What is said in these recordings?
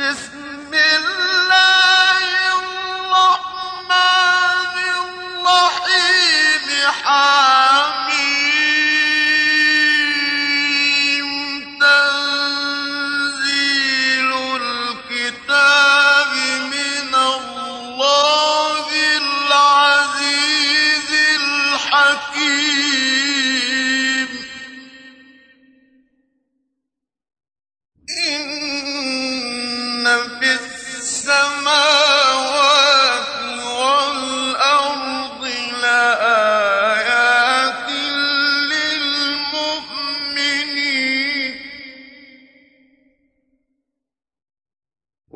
بسم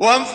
وانفع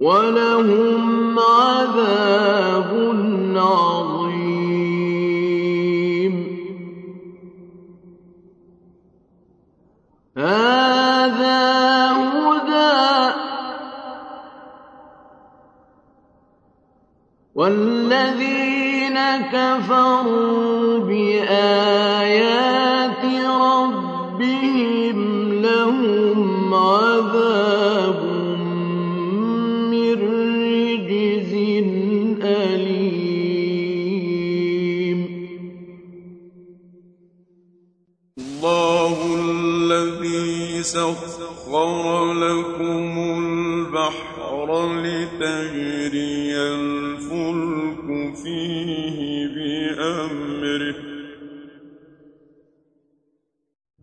ولهم عذاب عظيم. هذا هدى والذين كفروا سخر لكم البحر لتجري الفلك فيه بأمره.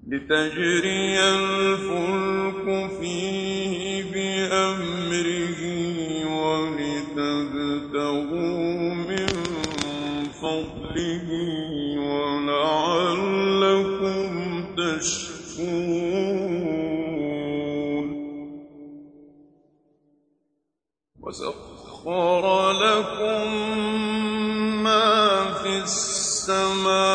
لتجري الفلك فيه بأمره ولتبتغوا من فضله ولعلكم تشكرون. وسخر لكم ما في السماء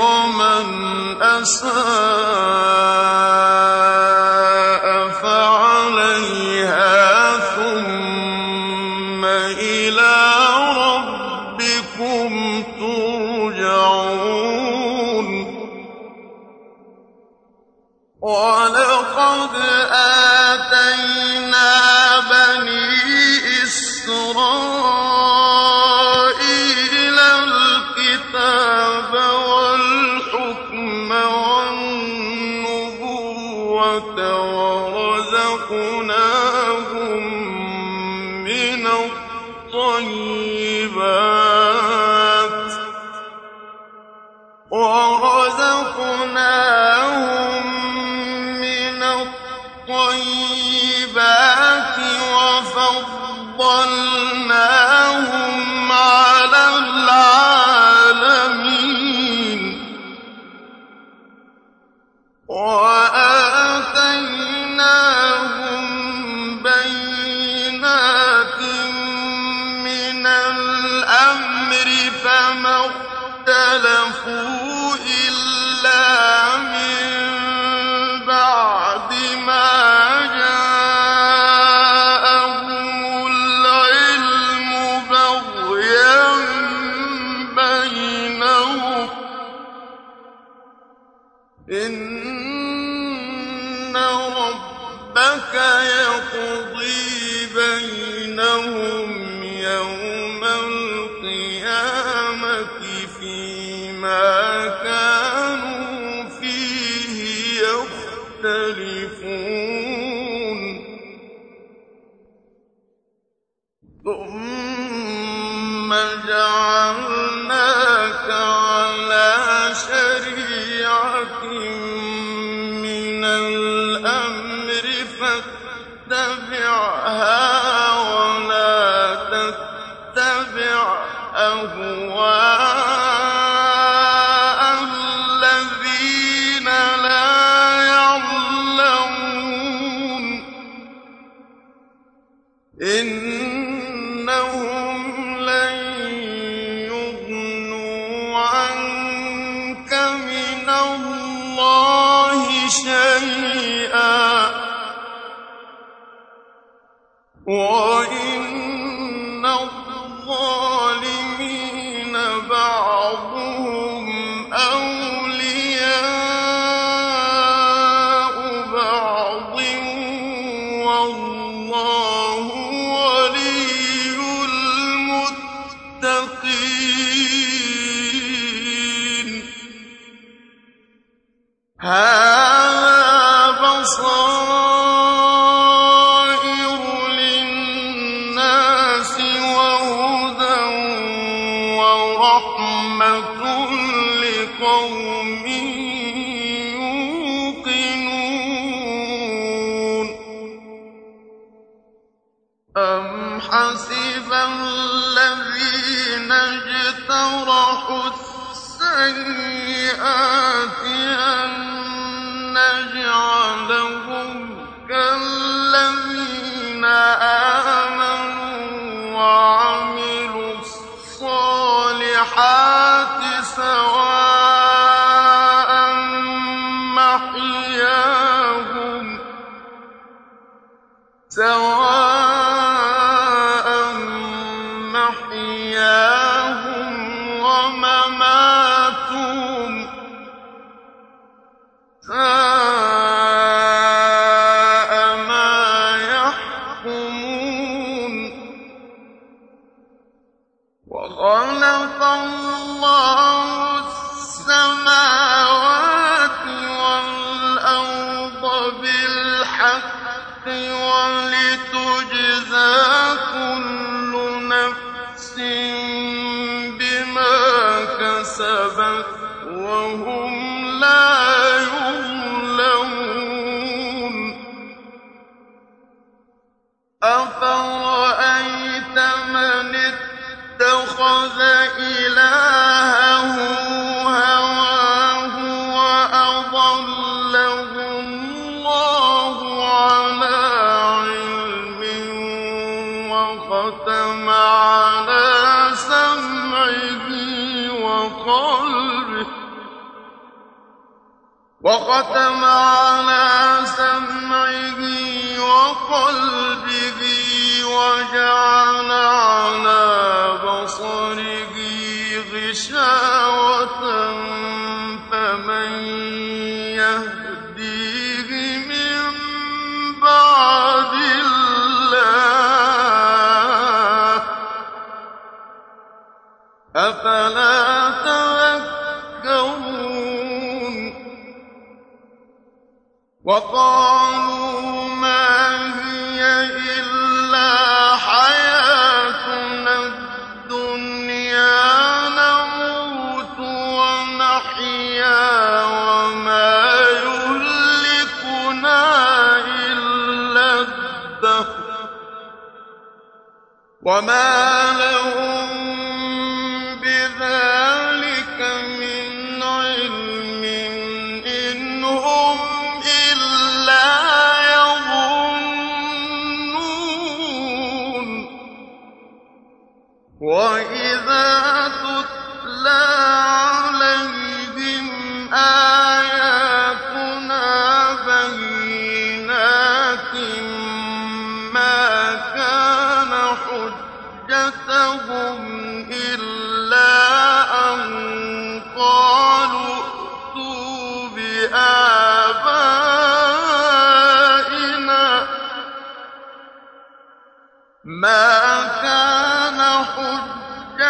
ومن أساء وأ إنهم لن يغنوا عنك من الله شيئا. Huh? حسبا وختم على وقالوا ما هي إلا حياتنا الدنيا نموت ونحيا وما يهلكنا إلا الدهر. وما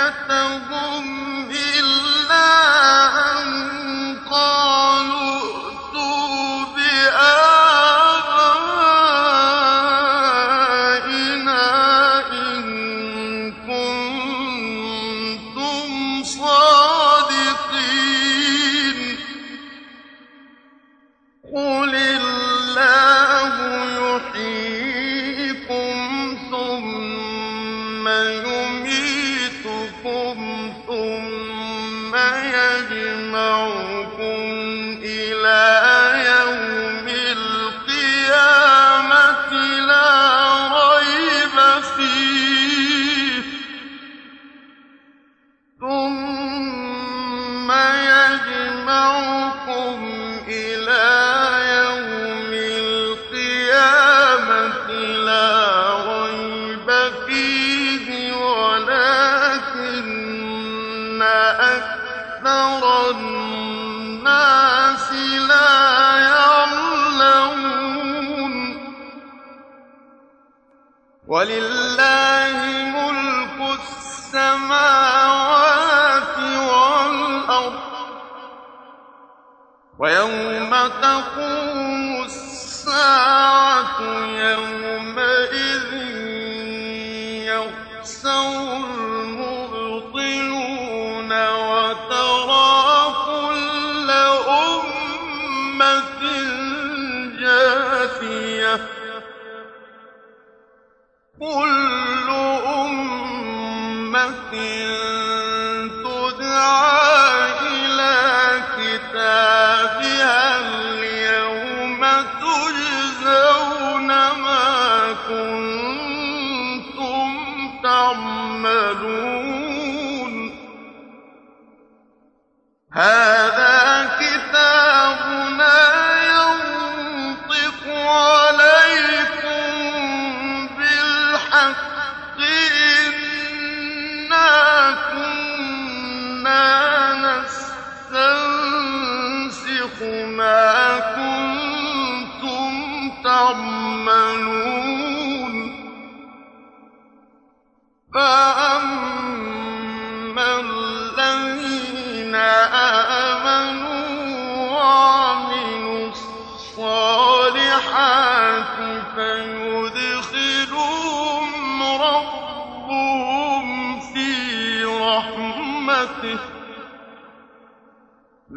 امرأته ولله ملك السماوات والأرض. ويوم تقوم الساعة يومئذ يخسر المبطلون وترى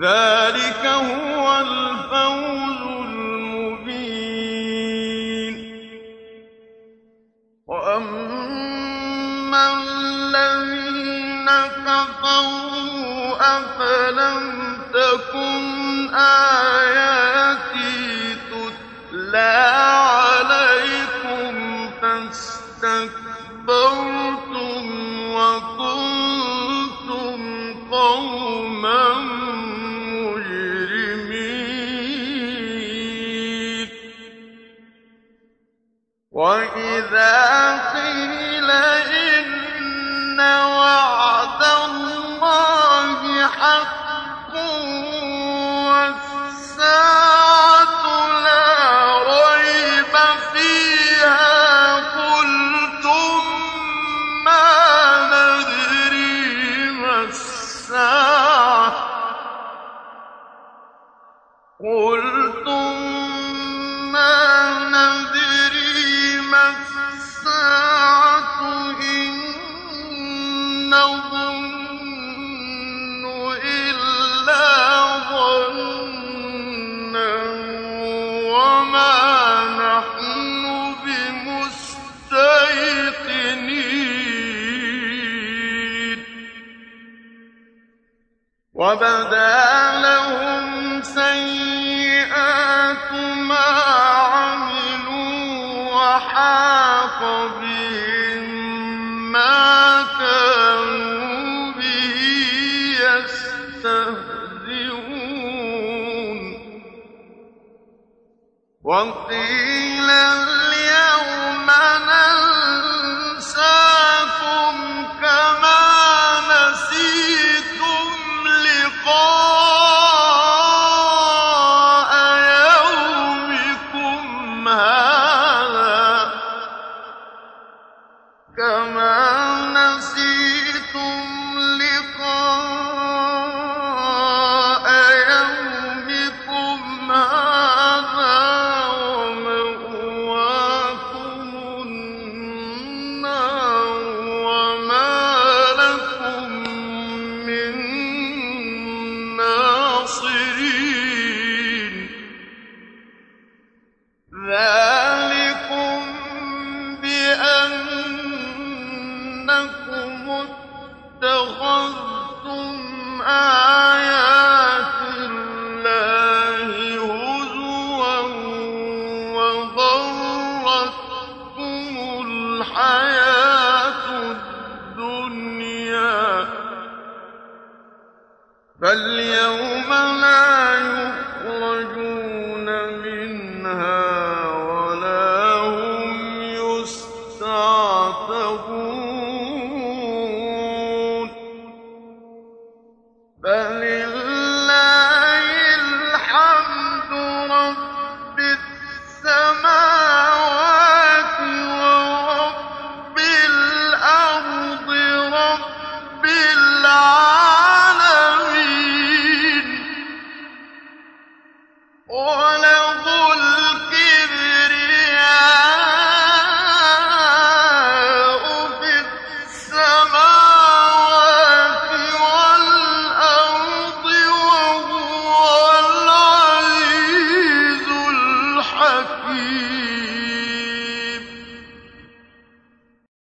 ذلك هو الفوز المبين. وأما الذين كفروا أفلم تكن آه وبدا لهم سيئات ما عملوا وحاق بهم ما كانوا به يستهزئون. وقيل اليوم ننساكم كما